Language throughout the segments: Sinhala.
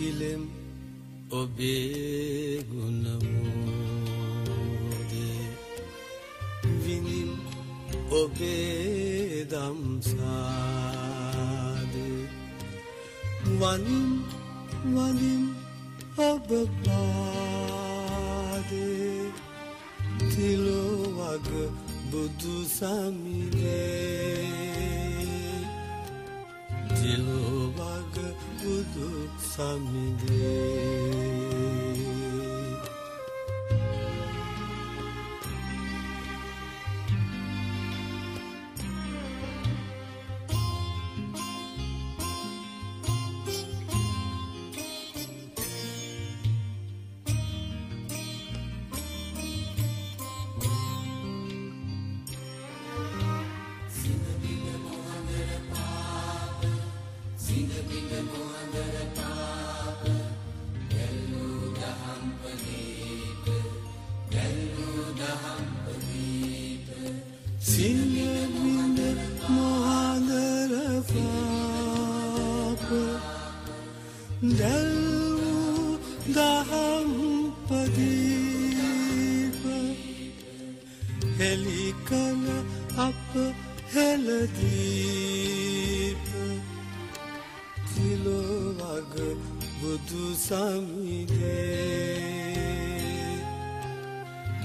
ගිලෙම් ඔබේ ගුණමෝදේ විනිම් ඔබේ දම්සාදේ වනිම් වනිම් ඔබ පාදේ. තිලොවග බුදු සමිනේ. තිලොවග බුදු සමිනේ හෙලිකල අප හෙලදීප. තිලොවග බුදු සමිනේ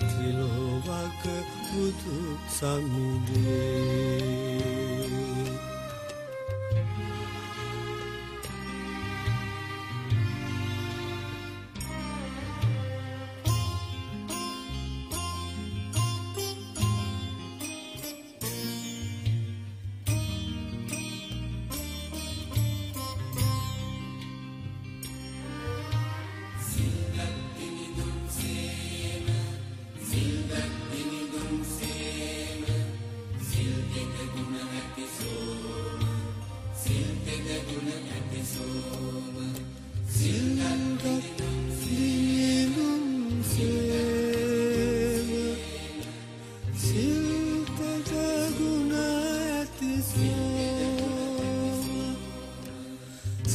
තිලොවග බුදු සමිනේ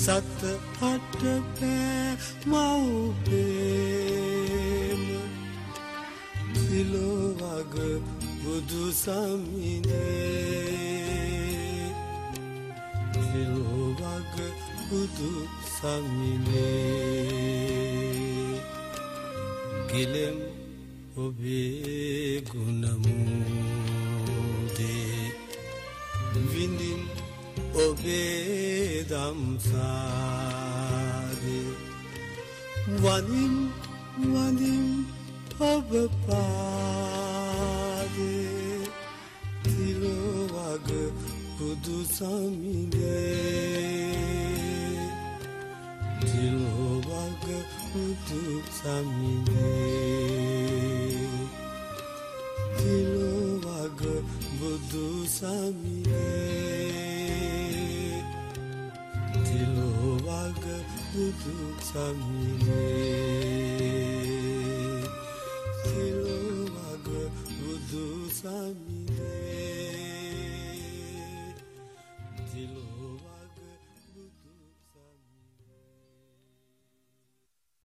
සත අට පෑ මව්පේම තිලොවග බුදු සමිනේ. තිලොවග බුදු සමිනේ. ගිලෙම් ඔබේ ගුණමූදේ විඳින් ඔබේ දම්සාදේ වනින් වනින් ඔබ පාදේ. තිලොවග බුදු සමිනේ තිලොවග බුදු සමිනේ තිලොවග බුදු සමිනේ බුදු සමිනේ තිලොවග බුදු සමිනේ